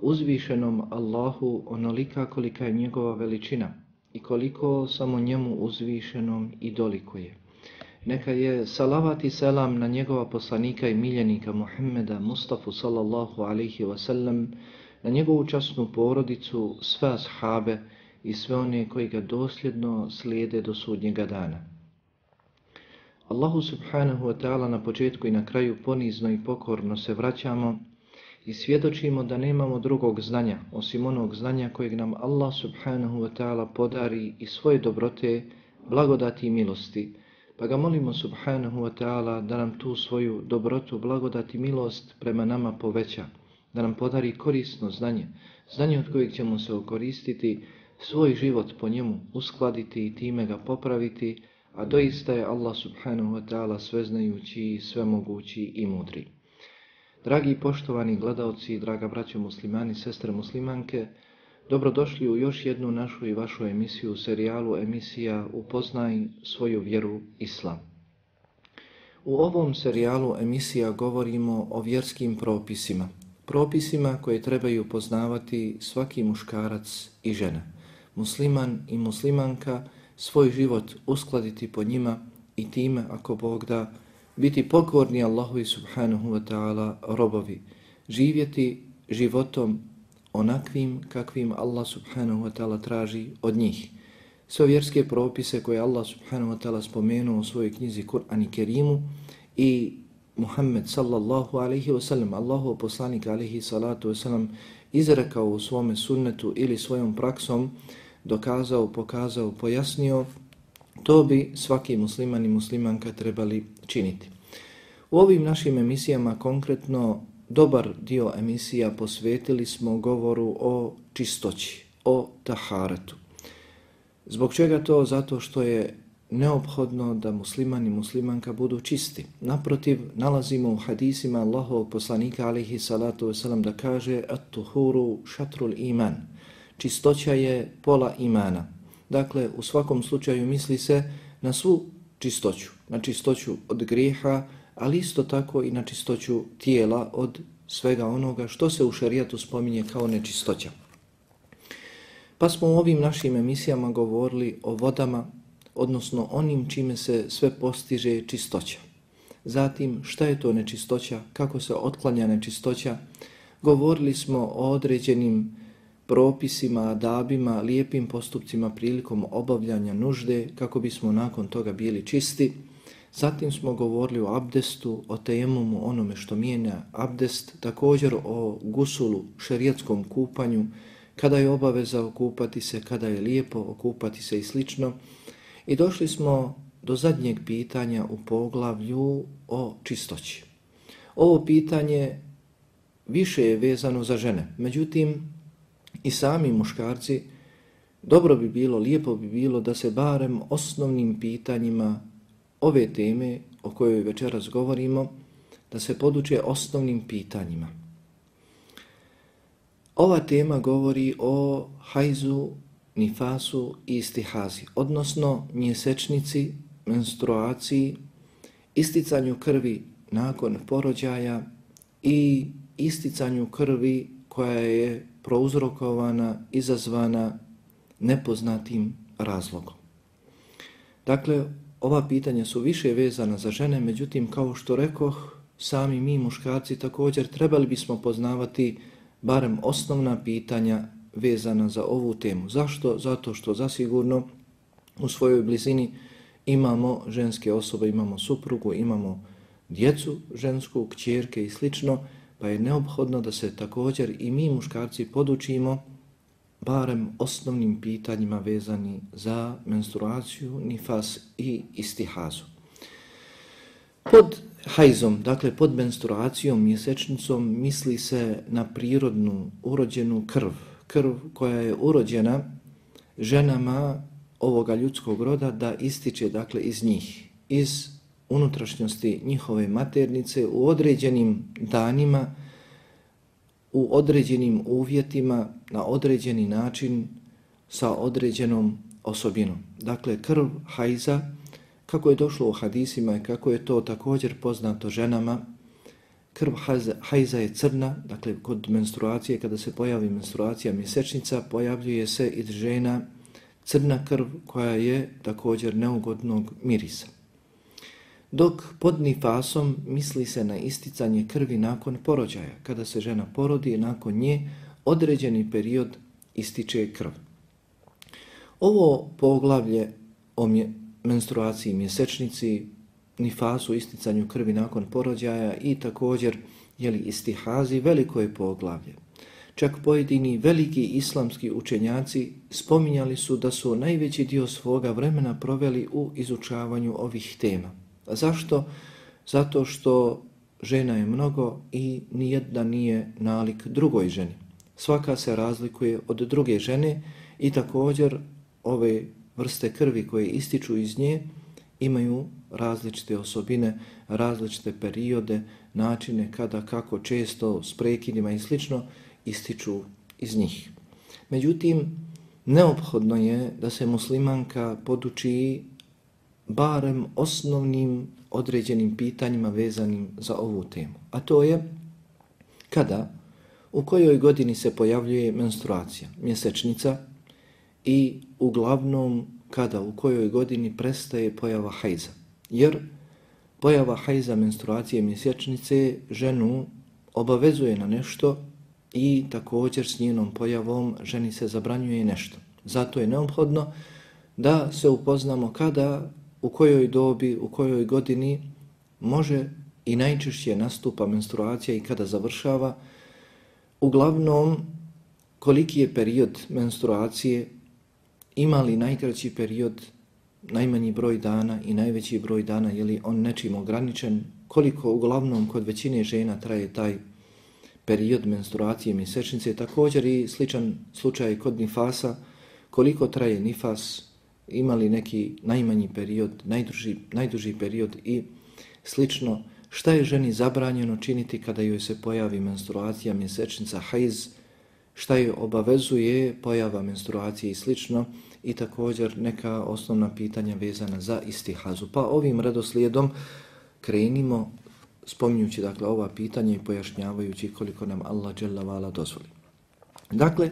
uzvišenom Allahu onolika kolika je njegova veličina i koliko samo njemu uzvišenom i dolikuje. Neka je salavat i selam na njegova poslanika i miljenika Muhammeda Mustafa sallallahu alaihi wasallam, na njegovu časnu porodicu, sve ashabe i sve one koji ga dosljedno slijede do sudnjega dana. Allahu subhanahu wa ta'ala na početku i na kraju ponizno i pokorno se vraćamo i svjedočimo da nemamo drugog znanja osim onog znanja kojeg nam Allah subhanahu wa ta'ala podari i svoje dobrote, blagodati i milosti. Pa ga molimo subhanahu wa ta'ala da nam tu svoju dobrotu, blagodati i milost prema nama poveća, da nam podari korisno znanje, znanje od kojeg ćemo se okoristiti, svoj život po njemu uskladiti i time ga popraviti, a doista je Allah subhanahu wa ta'ala sveznajući, svemogući i mudri. Dragi poštovani gledalci, draga braćo muslimani, sestre muslimanke, dobrodošli u još jednu našu i vašu emisiju, serijalu emisija Upoznaj svoju vjeru Islam. U ovom serijalu emisija govorimo o vjerskim propisima, propisima koje trebaju poznavati svaki muškarac i žena. Musliman i muslimanka svoj život uskladiti po njima i time, ako Bog da, biti pokorni Allahu i subhanahu wa ta'ala robovi, živjeti životom onakvim kakvim Allah subhanahu wa ta'ala traži od njih. Sve vjerske propise koje Allah subhanahu wa ta'ala spomenuo u svojoj knjizi Kur'an i Kerimu i Muhammed sallallahu alaihi wa sallam, Allahu poslanik alaihi salatu wa sallam, izrekao u svome sunnetu ili svojom praksom, dokazao, pokazao, pojasnio, to bi svaki musliman i muslimanka trebali činiti. U ovim našim emisijama konkretno dobar dio emisija posvetili smo govoru o čistoći, o taharatu. Zbog čega to? Zato što je neophodno da musliman i muslimanka budu čisti. Naprotiv, nalazimo u hadisima Allahovog poslanika alihi salatu wasalam da kaže at-tuhuru šatrul iman. Čistoća je pola imana. Dakle, u svakom slučaju misli se na svu čistoću, na čistoću od grijeha, ali isto tako i na čistoću tijela od svega onoga što se u šarijatu spominje kao nečistoća. Pa smo u ovim našim emisijama govorili o vodama, odnosno onim čime se sve postiže čistoća. Zatim, šta je to nečistoća, kako se otklanja nečistoća, govorili smo o određenim propisima, adabima, lijepim postupcima prilikom obavljanja nužde kako bismo nakon toga bili čisti. Zatim smo govorili o abdestu, o tejemumu, onome što mijenja abdest, također o gusulu, šerijatskom kupanju, kada je obaveza okupati se, kada je lijepo okupati se i slično. I došli smo do zadnjeg pitanja u poglavlju o čistoći. Ovo pitanje više je vezano za žene. Međutim, i sami muškarci, dobro bi bilo, lijepo bi bilo da se barem osnovnim pitanjima ove teme o kojoj večeras govorimo, da se poduče osnovnim pitanjima. Ova tema govori o hajzu, nifasu i istihazi, odnosno mjesečnici, menstruaciji, isticanju krvi nakon porođaja i isticanju krvi koja je prouzrokovana, izazvana nepoznatim razlogom. Dakle, ova pitanja su više vezana za žene, međutim, kao što rekoh, sami mi muškarci također trebali bismo poznavati barem osnovna pitanja vezana za ovu temu. Zašto? Zato što zasigurno u svojoj blizini imamo ženske osobe, imamo suprugu, imamo djecu žensku, kćerke i slično, pa je neophodno da se također i mi muškarci podučimo barem osnovnim pitanjima vezani za menstruaciju, nifas i istihazu. Pod hajzom, dakle pod menstruacijom, mjesečnicom, misli se na prirodnu, urođenu krv. Krv koja je urođena ženama ovoga ljudskog roda da ističe dakle iz njih, iz unutrašnjosti njihove maternice u određenim danima, u određenim uvjetima, na određeni način, sa određenom osobinom. Dakle, krv hajza, kako je došlo u hadisima i kako je to također poznato ženama, krv hajza, je crna, dakle kod menstruacije, kada se pojavi menstruacija mjesečnica, pojavljuje se iz žena crna krv koja je također neugodnog mirisa. Dok pod nifasom misli se na isticanje krvi nakon porođaja, kada se žena porodi nakon nje određeni period ističe krv. Ovo poglavlje o menstruaciji mjesečnici, nifasu, isticanju krvi nakon porođaja i također jeli, istihazi, veliko je poglavlje. Čak pojedini veliki islamski učenjaci spominjali su da su najveći dio svoga vremena proveli u izučavanju ovih tema. A zašto? Zato što žena je mnogo i nijedna nije nalik drugoj ženi. Svaka se razlikuje od druge žene i također ove vrste krvi koje ističu iz nje imaju različite osobine, različite periode, načine kada, kako, često, s prekidima i slično ističu iz njih. Međutim, neophodno je da se muslimanka poduči barem osnovnim određenim pitanjima vezanim za ovu temu. A to je kada, u kojoj godini se pojavljuje menstruacija, mjesečnica i uglavnom kada, u kojoj godini prestaje pojava hajza. Jer pojava hajza, menstruacije, mjesečnice ženu obavezuje na nešto i također s njenom pojavom ženi se zabranjuje nešto. Zato je neophodno da se upoznamo kada u kojoj dobi, u kojoj godini može i najčešće nastupa menstruacija i kada završava. Uglavnom, koliki je period menstruacije, ima li najkraći period, najmanji broj dana i najveći broj dana, je li on nečim ograničen, koliko uglavnom kod većine žena traje taj period menstruacije mjesečnice, također i sličan slučaj kod nifasa, koliko traje nifas, imali neki najmanji period, najduži, najduži period i slično. Šta je ženi zabranjeno činiti kada joj se pojavi menstruacija, mjesečnica, hajz, šta je obavezuje pojava menstruacije i slično i također neka osnovna pitanja vezana za istihazu. Pa ovim redoslijedom krenimo spominjući dakle ova pitanja i pojašnjavajući koliko nam Allah dželle dozvoli. Dakle,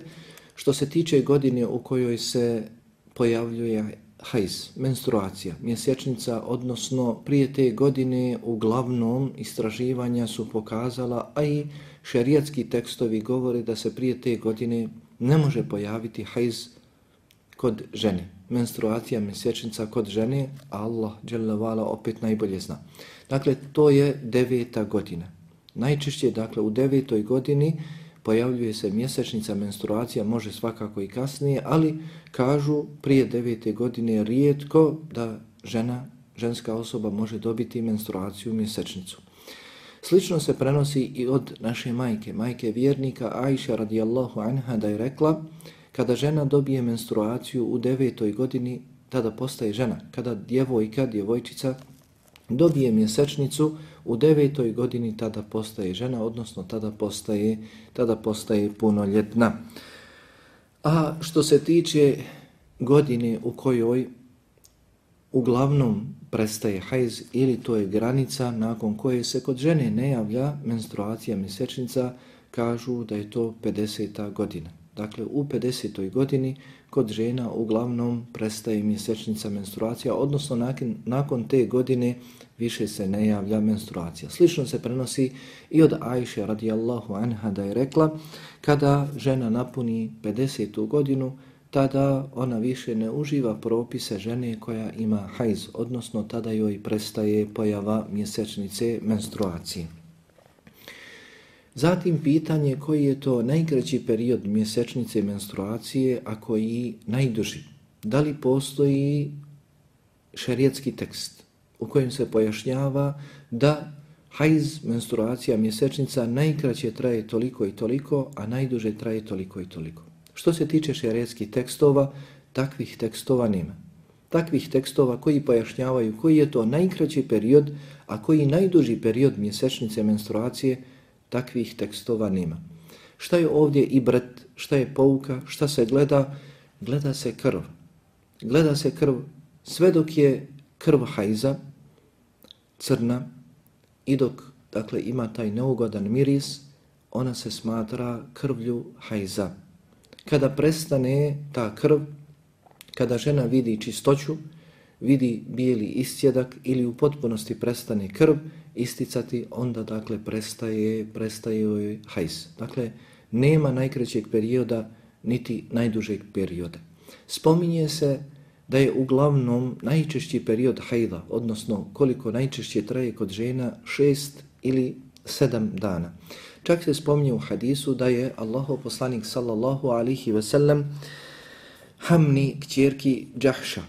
što se tiče godine u kojoj se pojavljuje hajz, menstruacija, mjesečnica, odnosno prije te godine uglavnom istraživanja su pokazala, a i šerijatski tekstovi govore da se prije te godine ne može pojaviti hajz kod žene. Menstruacija, mjesečnica kod žene, Allah dželavala opet najbolje zna. Dakle, to je deveta godina. Najčešće, dakle, u devetoj godini pojavljuje se mjesečnica, menstruacija, može svakako i kasnije, ali kažu prije devete godine rijetko da žena ženska osoba može dobiti menstruaciju mjesečnicu. Slično se prenosi i od naše majke, majke vjernika Aisha radijallahu anha da je rekla kada žena dobije menstruaciju u devetoj godini, tada postaje žena. Kada djevojka, djevojčica dobije mjesečnicu u devetoj godini, tada postaje žena, odnosno tada postaje, tada postaje punoljetna. A što se tiče godine u kojoj uglavnom prestaje hajz ili to je granica nakon koje se kod žene ne javlja menstruacija mjesečnica, kažu da je to 50. godina. Dakle, u 50. godini kod žena uglavnom prestaje mjesečnica menstruacija, odnosno nakon, nakon te godine više se ne javlja menstruacija. Slično se prenosi i od Ajše radijallahu anha da je rekla, kada žena napuni 50. godinu, tada ona više ne uživa propise žene koja ima hajz, odnosno tada joj prestaje pojava mjesečnice menstruacije. Zatim pitanje koji je to najkraći period mjesečnice menstruacije, a koji najduži. Da li postoji šerijetski tekst u kojem se pojašnjava da hajz, menstruacija, mjesečnica najkraće traje toliko i toliko, a najduže traje toliko i toliko. Što se tiče šerijetskih tekstova, takvih tekstova nema. Takvih tekstova koji pojašnjavaju koji je to najkraći period, a koji najduži period mjesečnice menstruacije, takvih tekstova nema. Šta je ovdje i bret, šta je pouka, šta se gleda? Gleda se krv. Gleda se krv sve dok je krv hajza, crna, i dok dakle, ima taj neugodan miris, ona se smatra krvlju hajza kada prestane ta krv, kada žena vidi čistoću, vidi bijeli istjedak ili u potpunosti prestane krv isticati, onda dakle prestaje, prestaje hajs. Dakle, nema najkraćeg perioda niti najdužeg perioda. Spominje se da je uglavnom najčešći period hajda, odnosno koliko najčešće traje kod žena, šest ili sedam dana. Čak se spominje u hadisu da je Allahu poslanik sallallahu alihi wasallam Hamni kćerki Džahša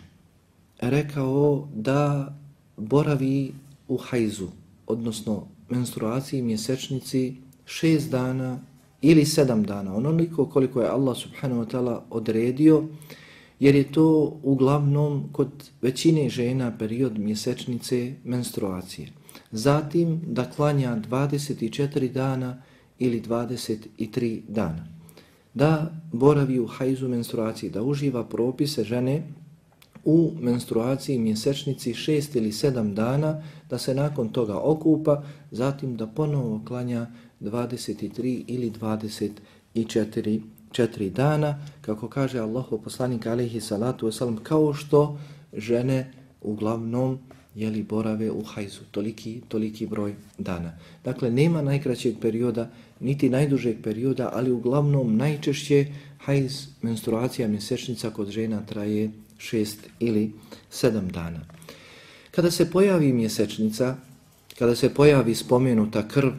rekao da boravi u hajzu, odnosno menstruaciji mjesečnici šest dana ili sedam dana, onoliko koliko je Allah subhanahu wa ta'ala odredio, jer je to uglavnom kod većine žena period mjesečnice menstruacije. Zatim da klanja 24 dana ili 23 dana. Da boravi u hajzu menstruaciji, da uživa propise žene u menstruaciji mjesečnici 6 ili 7 dana, da se nakon toga okupa, zatim da ponovo klanja 23 ili 24 4 dana, kako kaže Allahu poslanik alaihi salatu wasalam, kao što žene uglavnom jeli borave u hajzu, toliki, toliki broj dana. Dakle, nema najkraćeg perioda, niti najdužeg perioda, ali uglavnom najčešće hajz, menstruacija, mjesečnica kod žena traje šest ili sedam dana. Kada se pojavi mjesečnica, kada se pojavi spomenuta krv,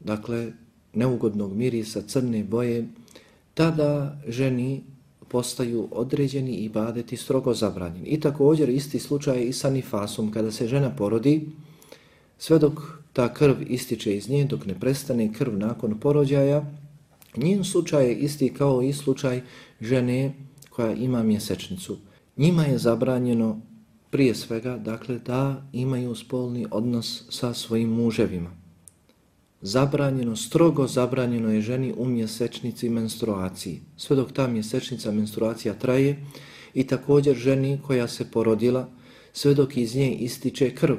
dakle, neugodnog mirisa, crne boje, tada ženi postaju određeni i badeti strogo zabranjeni. I također isti slučaj i sa nifasom, kada se žena porodi, sve dok ta krv ističe iz nje, dok ne prestane krv nakon porođaja, njen slučaj je isti kao i slučaj žene koja ima mjesečnicu Njima je zabranjeno prije svega dakle da imaju spolni odnos sa svojim muževima zabranjeno, strogo zabranjeno je ženi u mjesečnici menstruaciji. Sve dok ta mjesečnica menstruacija traje i također ženi koja se porodila, sve dok iz nje ističe krv.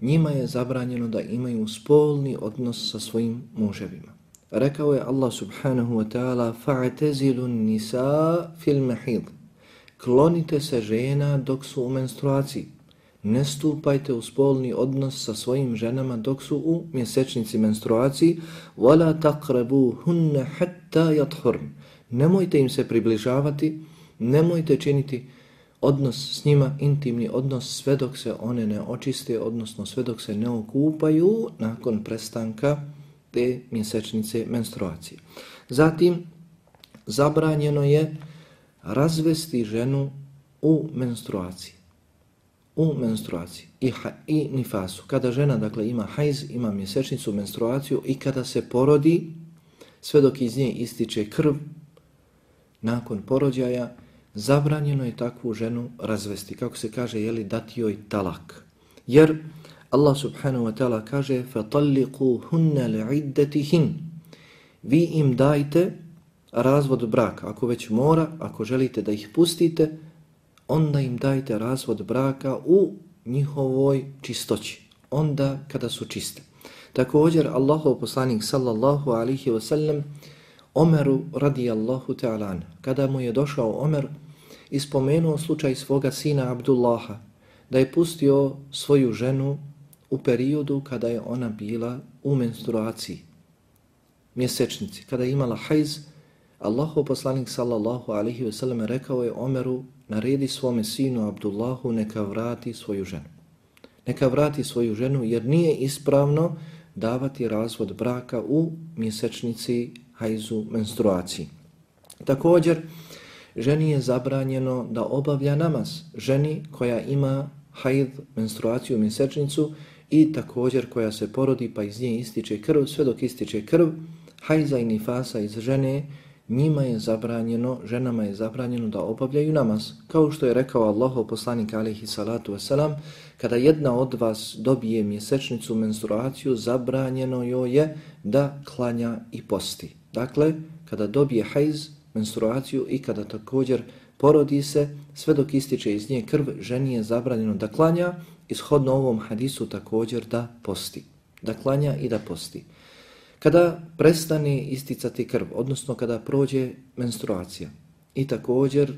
Njima je zabranjeno da imaju spolni odnos sa svojim muževima. Rekao je Allah subhanahu wa ta'ala فَعْتَزِلُ النِّسَا فِي الْمَحِيضِ Klonite se žena dok su u menstruaciji. Ne stupajte u spolni odnos sa svojim ženama dok su u mjesečnici menstruaciji. Wala taqrabuhunna hatta yathurn. Nemojte im se približavati nemojte činiti odnos s njima intimni odnos sve dok se one ne očiste odnosno sve dok se ne okupaju nakon prestanka te mjesečnice menstruacije. Zatim zabranjeno je razvesti ženu u menstruaciji u menstruaciji i, ha, i nifasu. Kada žena dakle ima hajz, ima mjesečnicu, menstruaciju i kada se porodi, sve dok iz nje ističe krv, nakon porođaja, zabranjeno je takvu ženu razvesti. Kako se kaže, jeli dati joj talak. Jer Allah subhanahu wa ta'ala kaže فَطَلِّقُوا هُنَّ لِعِدَّتِهِنْ Vi im dajte razvod braka. Ako već mora, ako želite da ih pustite, onda im dajte razvod braka u njihovoj čistoći. Onda kada su čiste. Također, Allahov poslanik sallallahu alihi wasallam Omeru radijallahu ta'ala kada mu je došao Omer, ispomenuo slučaj svoga sina Abdullaha, da je pustio svoju ženu u periodu kada je ona bila u menstruaciji, mjesečnici, kada je imala hajz, Allahov poslanik sallallahu alihi wasallam rekao je Omeru, naredi svome sinu Abdullahu neka vrati svoju ženu. Neka vrati svoju ženu jer nije ispravno davati razvod braka u mjesečnici hajzu menstruaciji. Također, ženi je zabranjeno da obavlja namaz. Ženi koja ima hajd, menstruaciju, mjesečnicu i također koja se porodi pa iz nje ističe krv, sve dok ističe krv, hajza i nifasa iz žene, njima je zabranjeno, ženama je zabranjeno da obavljaju namaz. Kao što je rekao Allahov poslanik alihi salatu wasalam, kada jedna od vas dobije mjesečnicu, menstruaciju, zabranjeno joj je da klanja i posti. Dakle, kada dobije hajz, menstruaciju i kada također porodi se, sve dok ističe iz nje krv, ženi je zabranjeno da klanja, ishodno ovom hadisu također da posti. Da klanja i da posti. Kada prestane isticati krv, odnosno kada prođe menstruacija i također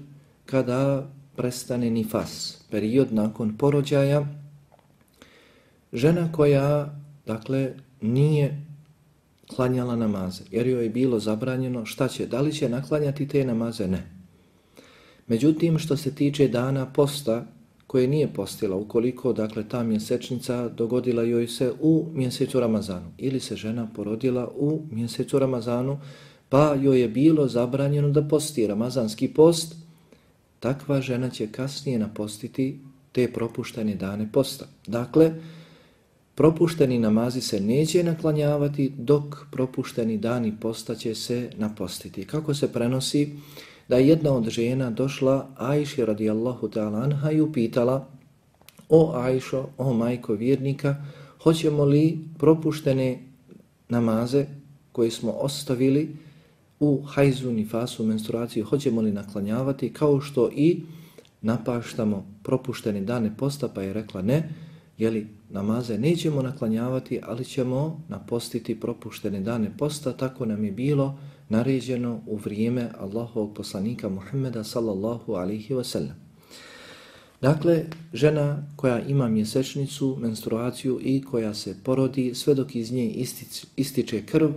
kada prestane nifas, period nakon porođaja, žena koja, dakle, nije klanjala namaze, jer joj je bilo zabranjeno, šta će, da li će naklanjati te namaze? Ne. Međutim, što se tiče dana posta, koje nije postila, ukoliko dakle ta mjesečnica dogodila joj se u mjesecu Ramazanu ili se žena porodila u mjesecu Ramazanu, pa joj je bilo zabranjeno da posti Ramazanski post, takva žena će kasnije napostiti te propuštene dane posta. Dakle, propušteni namazi se neće naklanjavati dok propušteni dani posta će se napostiti. Kako se prenosi? Da je jedna od žena došla Ajši radijallahu ta'ala anha i upitala o Ajšo, o majko vjernika, hoćemo li propuštene namaze koje smo ostavili u hajzu, nifasu, menstruaciju, hoćemo li naklanjavati kao što i napaštamo propuštene dane posta, pa je rekla ne, jeli namaze nećemo naklanjavati, ali ćemo napostiti propuštene dane posta, tako nam je bilo naređeno u vrijeme Allahovog poslanika Muhammeda sallallahu alihi wasallam. Dakle, žena koja ima mjesečnicu, menstruaciju i koja se porodi, sve dok iz nje istič, ističe krv,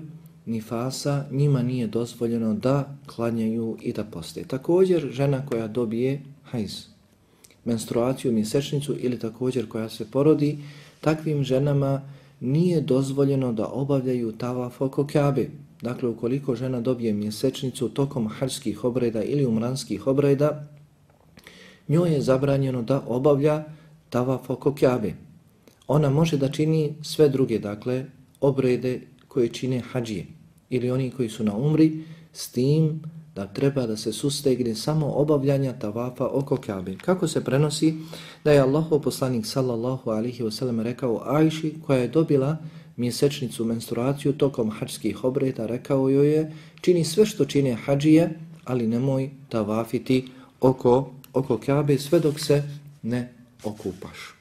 nifasa, njima nije dozvoljeno da klanjaju i da poste. Također, žena koja dobije hajz, menstruaciju, mjesečnicu ili također koja se porodi, takvim ženama nije dozvoljeno da obavljaju tavaf oko kabe. Dakle, ukoliko žena dobije mjesečnicu tokom hađskih obreda ili umranskih obreda, njoj je zabranjeno da obavlja tavaf oko kjabe. Ona može da čini sve druge, dakle, obrede koje čine hađije ili oni koji su na umri, s tim da treba da se sustegne samo obavljanja tavafa oko Kabe. Kako se prenosi da je Allahov poslanik sallallahu alihi wasallam rekao Ajši koja je dobila mjesečnicu menstruaciju tokom hađskih obreda, rekao joj je čini sve što čine hađije, ali nemoj tavafiti oko, oko Kabe sve dok se ne okupaš.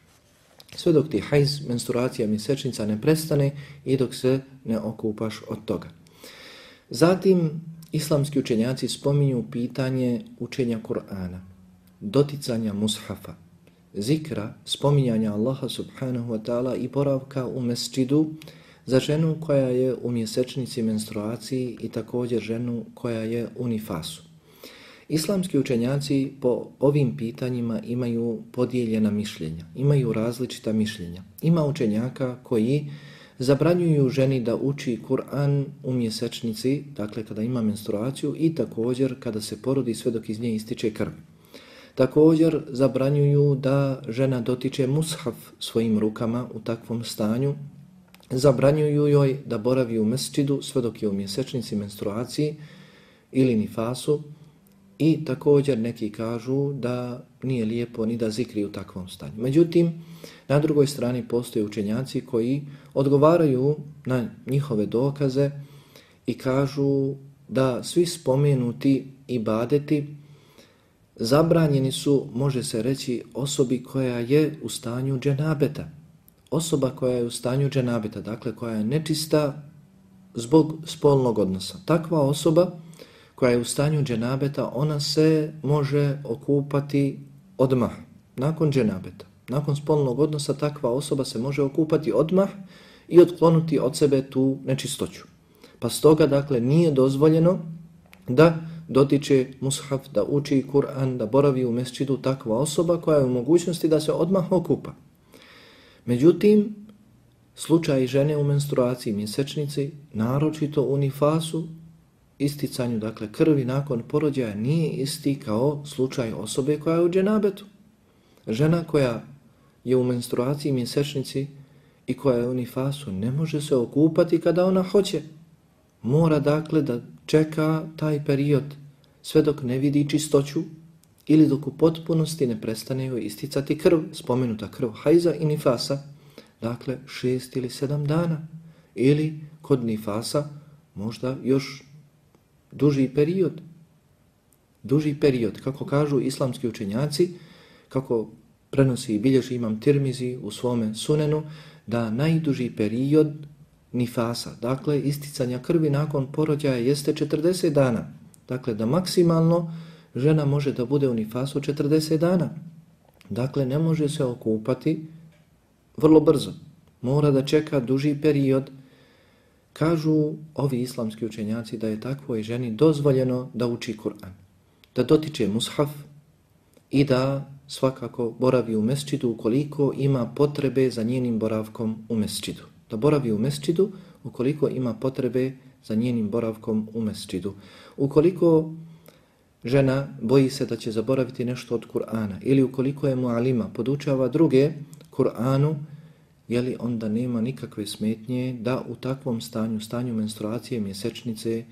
Sve dok ti hajz, menstruacija, mjesečnica ne prestane i dok se ne okupaš od toga. Zatim, islamski učenjaci spominju pitanje učenja Kur'ana, doticanja mushafa, zikra, spominjanja Allaha subhanahu wa ta'ala i boravka u mesčidu za ženu koja je u mjesečnici menstruaciji i također ženu koja je u nifasu. Islamski učenjaci po ovim pitanjima imaju podijeljena mišljenja, imaju različita mišljenja. Ima učenjaka koji zabranjuju ženi da uči Kur'an u mjesečnici, dakle kada ima menstruaciju i također kada se porodi sve dok iz nje ističe krv. Također zabranjuju da žena dotiče mushaf svojim rukama u takvom stanju. Zabranjuju joj da boravi u mesčidu sve dok je u mjesečnici menstruaciji ili nifasu. I također neki kažu da nije lijepo ni da zikri u takvom stanju. Međutim, na drugoj strani postoje učenjaci koji odgovaraju na njihove dokaze i kažu da svi spomenuti ibadeti zabranjeni su, može se reći, osobi koja je u stanju dženabeta. Osoba koja je u stanju dženabeta, dakle koja je nečista zbog spolnog odnosa. Takva osoba koja je u stanju dženabeta, ona se može okupati odmah, nakon dženabeta. Nakon spolnog odnosa takva osoba se može okupati odmah i otklonuti od sebe tu nečistoću. Pa stoga, dakle, nije dozvoljeno da dotiče mushaf, da uči Kur'an, da boravi u mesčidu takva osoba koja je u mogućnosti da se odmah okupa. Međutim, slučaj žene u menstruaciji mjesečnici, naročito u nifasu, isticanju dakle krvi nakon porođaja nije isti kao slučaj osobe koja je u dženabetu. Žena koja je u menstruaciji mjesečnici i koja je u nifasu ne može se okupati kada ona hoće. Mora dakle da čeka taj period sve dok ne vidi čistoću ili dok u potpunosti ne prestane joj isticati krv, spomenuta krv hajza i nifasa, dakle šest ili sedam dana. Ili kod nifasa možda još duži period. Duži period, kako kažu islamski učenjaci, kako prenosi i bilježi imam tirmizi u svome sunenu, da najduži period nifasa, dakle isticanja krvi nakon porođaja jeste 40 dana. Dakle, da maksimalno žena može da bude u nifasu 40 dana. Dakle, ne može se okupati vrlo brzo. Mora da čeka duži period Kažu ovi islamski učenjaci da je takvoj ženi dozvoljeno da uči Kur'an, da dotiče mushaf i da svakako boravi u mesčidu ukoliko ima potrebe za njenim boravkom u mesčidu. Da boravi u mesčidu ukoliko ima potrebe za njenim boravkom u mesčidu. Ukoliko žena boji se da će zaboraviti nešto od Kur'ana ili ukoliko je mualima podučava druge Kur'anu, je li onda nema nikakve smetnje da u takvom stanju, stanju menstruacije mjesečnice,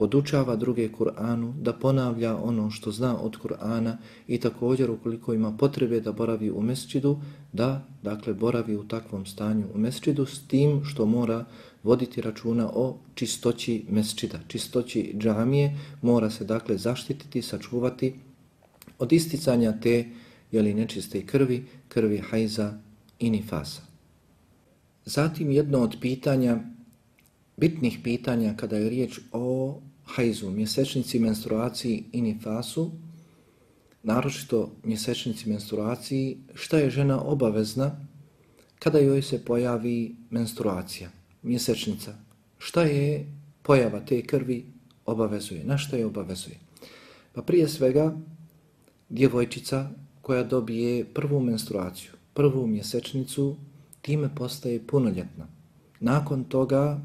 podučava druge Kur'anu, da ponavlja ono što zna od Kur'ana i također ukoliko ima potrebe da boravi u mesčidu, da dakle boravi u takvom stanju u mesčidu s tim što mora voditi računa o čistoći mesčida, čistoći džamije, mora se dakle zaštititi, sačuvati od isticanja te jeli nečiste krvi, krvi hajza i nifasa. Zatim jedno od pitanja, bitnih pitanja kada je riječ o hajzu, mjesečnici, menstruaciji i nifasu, naročito mjesečnici menstruaciji, šta je žena obavezna kada joj se pojavi menstruacija, mjesečnica? Šta je pojava te krvi obavezuje? Na što je obavezuje? Pa prije svega, djevojčica koja dobije prvu menstruaciju, prvu mjesečnicu, time postaje punoljetna. Nakon toga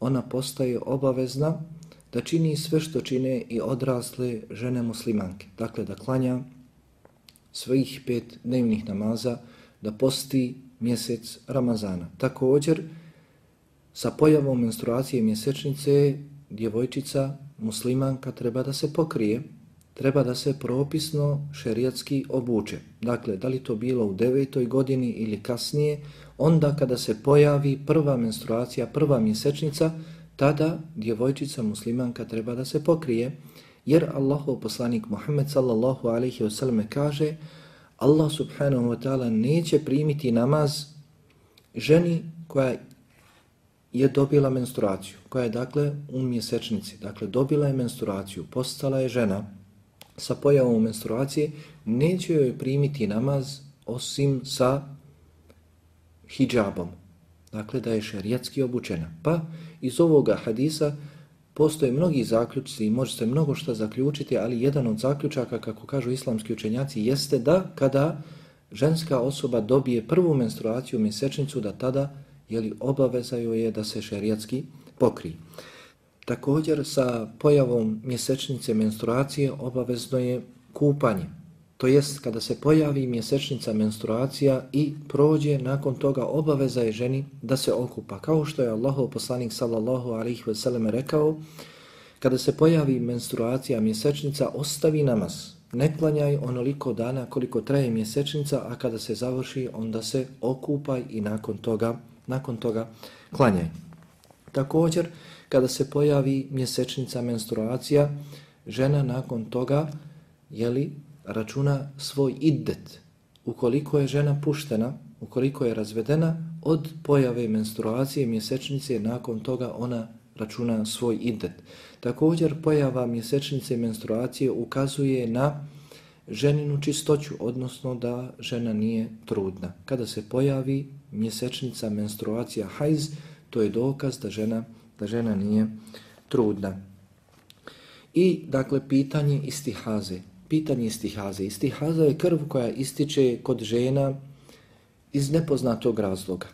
ona postaje obavezna da čini sve što čine i odrasle žene muslimanke. Dakle, da klanja svojih pet dnevnih namaza, da posti mjesec Ramazana. Također, sa pojavom menstruacije mjesečnice, djevojčica, muslimanka treba da se pokrije, treba da se propisno šerijatski obuče. Dakle, da li to bilo u devetoj godini ili kasnije, onda kada se pojavi prva menstruacija, prva mjesečnica, tada djevojčica muslimanka treba da se pokrije, jer Allahov poslanik Muhammed sallallahu alaihi wasallam kaže Allah subhanahu wa ta'ala neće primiti namaz ženi koja je dobila menstruaciju, koja je dakle u mjesečnici, dakle dobila je menstruaciju, postala je žena sa pojavom menstruacije, neće joj primiti namaz osim sa hijabom. Dakle, da je šarijatski obučena. Pa iz ovoga hadisa postoje mnogi zaključci i može se mnogo što zaključiti, ali jedan od zaključaka, kako kažu islamski učenjaci, jeste da kada ženska osoba dobije prvu menstruaciju mjesečnicu, da tada jeli, obaveza joj je da se šarijatski pokri. Također sa pojavom mjesečnice menstruacije obavezno je kupanje. To jest kada se pojavi mjesečnica menstruacija i prođe nakon toga obaveza je ženi da se okupa. Kao što je Allahov poslanik sallallahu alaihi ve sellem rekao, kada se pojavi menstruacija mjesečnica, ostavi namaz. Ne klanjaj onoliko dana koliko traje mjesečnica, a kada se završi, onda se okupaj i nakon toga, nakon toga klanjaj. Također, kada se pojavi mjesečnica menstruacija, žena nakon toga, jeli, računa svoj iddet. Ukoliko je žena puštena, ukoliko je razvedena, od pojave menstruacije mjesečnice, nakon toga ona računa svoj iddet. Također pojava mjesečnice menstruacije ukazuje na ženinu čistoću, odnosno da žena nije trudna. Kada se pojavi mjesečnica menstruacija hajz, to je dokaz da žena, da žena nije trudna. I dakle pitanje istihaze pitanje istihaze. Istihaza je krv koja ističe kod žena iz nepoznatog razloga.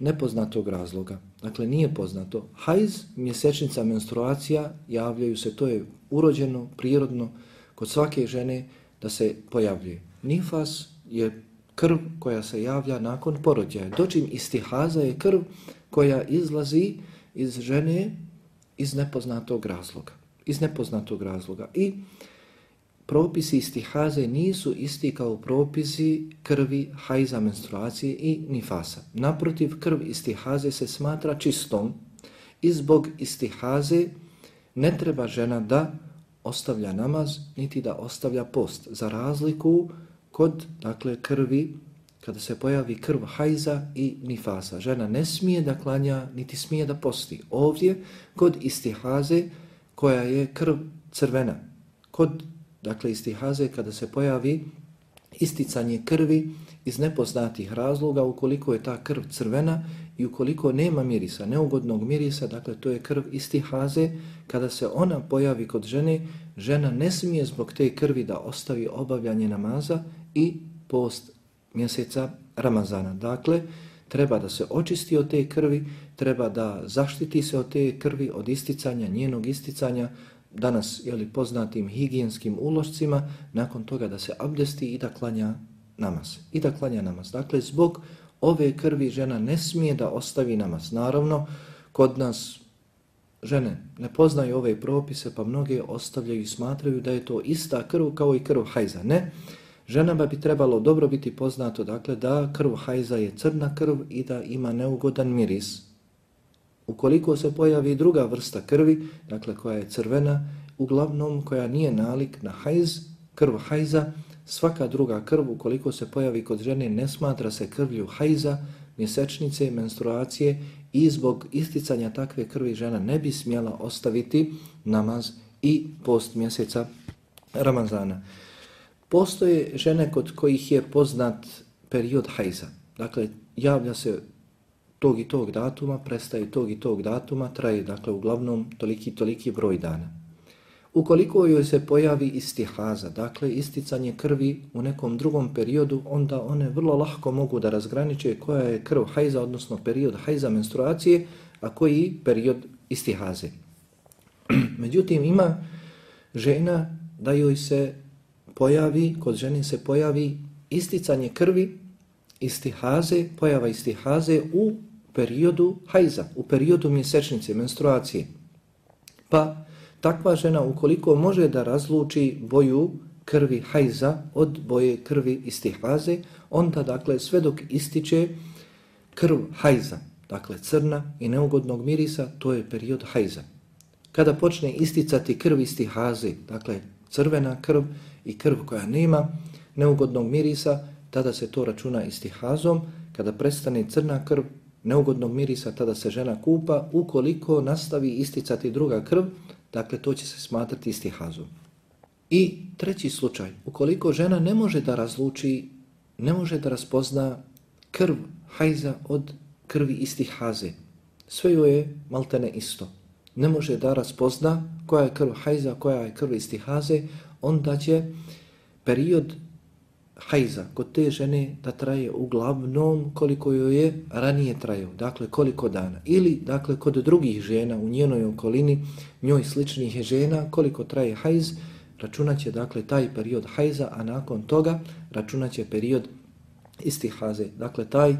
Nepoznatog razloga. Dakle, nije poznato. Hajz, mjesečnica, menstruacija javljaju se, to je urođeno, prirodno, kod svake žene da se pojavljuje. Nifas je krv koja se javlja nakon porođaja. Dočim istihaza je krv koja izlazi iz žene iz nepoznatog razloga. Iz nepoznatog razloga. I propisi istihaze nisu isti kao propisi krvi, hajza, menstruacije i nifasa. Naprotiv, krv istihaze se smatra čistom i zbog istihaze ne treba žena da ostavlja namaz, niti da ostavlja post. Za razliku kod dakle, krvi, kada se pojavi krv hajza i nifasa. Žena ne smije da klanja, niti smije da posti. Ovdje, kod istihaze, koja je krv crvena, kod dakle istihaze kada se pojavi isticanje krvi iz nepoznatih razloga ukoliko je ta krv crvena i ukoliko nema mirisa, neugodnog mirisa, dakle to je krv istihaze, kada se ona pojavi kod žene, žena ne smije zbog te krvi da ostavi obavljanje namaza i post mjeseca Ramazana. Dakle, treba da se očisti od te krvi, treba da zaštiti se od te krvi, od isticanja, njenog isticanja, danas jeli, poznatim higijenskim ulošcima, nakon toga da se abdesti i da klanja namaz. I da klanja namaz. Dakle, zbog ove krvi žena ne smije da ostavi namaz. Naravno, kod nas žene ne poznaju ove propise, pa mnoge ostavljaju i smatraju da je to ista krv kao i krv hajza. Ne, ženama bi trebalo dobro biti poznato dakle, da krv hajza je crna krv i da ima neugodan miris. Ukoliko se pojavi druga vrsta krvi, dakle koja je crvena, uglavnom koja nije nalik na hajz, krv hajza, svaka druga krv ukoliko se pojavi kod žene ne smatra se krvlju hajza, mjesečnice, menstruacije i zbog isticanja takve krvi žena ne bi smjela ostaviti namaz i post mjeseca Ramazana. Postoje žene kod kojih je poznat period hajza. Dakle, javlja se tog i tog datuma, prestaje tog i tog datuma, traje dakle uglavnom toliki toliki broj dana. Ukoliko joj se pojavi istihaza, dakle isticanje krvi u nekom drugom periodu, onda one vrlo lahko mogu da razgraniče koja je krv hajza, odnosno period hajza menstruacije, a koji period istihaze. Međutim, ima žena da joj se pojavi, kod žene se pojavi isticanje krvi, istihaze, pojava istihaze u periodu hajza, u periodu mjesečnice, menstruacije. Pa takva žena ukoliko može da razluči boju krvi hajza od boje krvi istihaze, onda dakle sve dok ističe krv hajza, dakle crna i neugodnog mirisa, to je period hajza. Kada počne isticati krv istihaze, dakle crvena krv i krv koja nema neugodnog mirisa, tada se to računa istihazom. Kada prestane crna krv, neugodnog mirisa, tada se žena kupa. Ukoliko nastavi isticati druga krv, dakle to će se smatrati istihazom. I treći slučaj, ukoliko žena ne može da razluči, ne može da raspozna krv hajza od krvi istihaze, sve joj je maltene isto. Ne može da raspozna koja je krv hajza, koja je krv istihaze, onda će period hajza kod te žene da traje uglavnom koliko joj je ranije trajao, dakle koliko dana. Ili dakle kod drugih žena u njenoj okolini, njoj sličnih žena, koliko traje hajz, računat će dakle taj period hajza, a nakon toga računat će period istihaze. Dakle, taj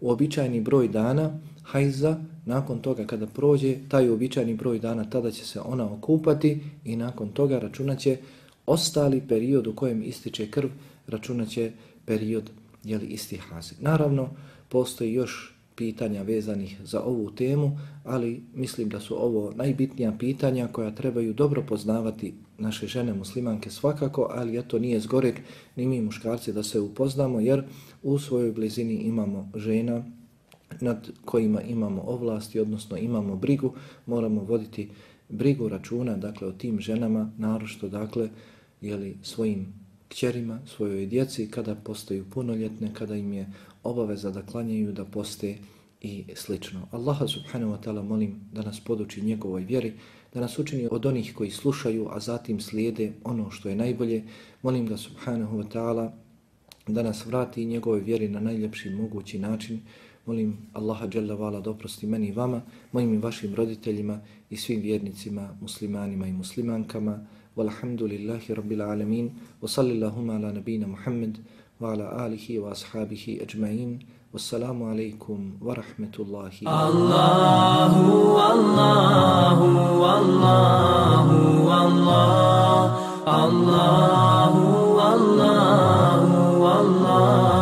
uobičajeni broj dana hajza, nakon toga kada prođe taj uobičajeni broj dana, tada će se ona okupati i nakon toga računat će ostali period u kojem ističe krv, računat će period jeli, istihaze. Naravno, postoji još pitanja vezanih za ovu temu, ali mislim da su ovo najbitnija pitanja koja trebaju dobro poznavati naše žene muslimanke svakako, ali to nije zgorek ni mi muškarci da se upoznamo, jer u svojoj blizini imamo žena nad kojima imamo ovlasti, odnosno imamo brigu, moramo voditi brigu računa, dakle, o tim ženama, narošto, dakle, jeli, svojim kćerima, svojoj djeci, kada postaju punoljetne, kada im je obaveza da klanjaju, da poste i slično. Allaha subhanahu wa ta'ala molim da nas poduči njegovoj vjeri, da nas učini od onih koji slušaju, a zatim slijede ono što je najbolje. Molim ga subhanahu wa ta'ala da nas vrati njegovoj vjeri na najljepši mogući način. Molim Allaha Jalla vala da oprosti meni i vama, mojim i vašim roditeljima i svim vjernicima, muslimanima i muslimankama. والحمد لله رب العالمين وصلى اللهم على نبينا محمد وعلى آله وأصحابه أجمعين والسلام عليكم ورحمة الله الله الله الله الله الله الله الله.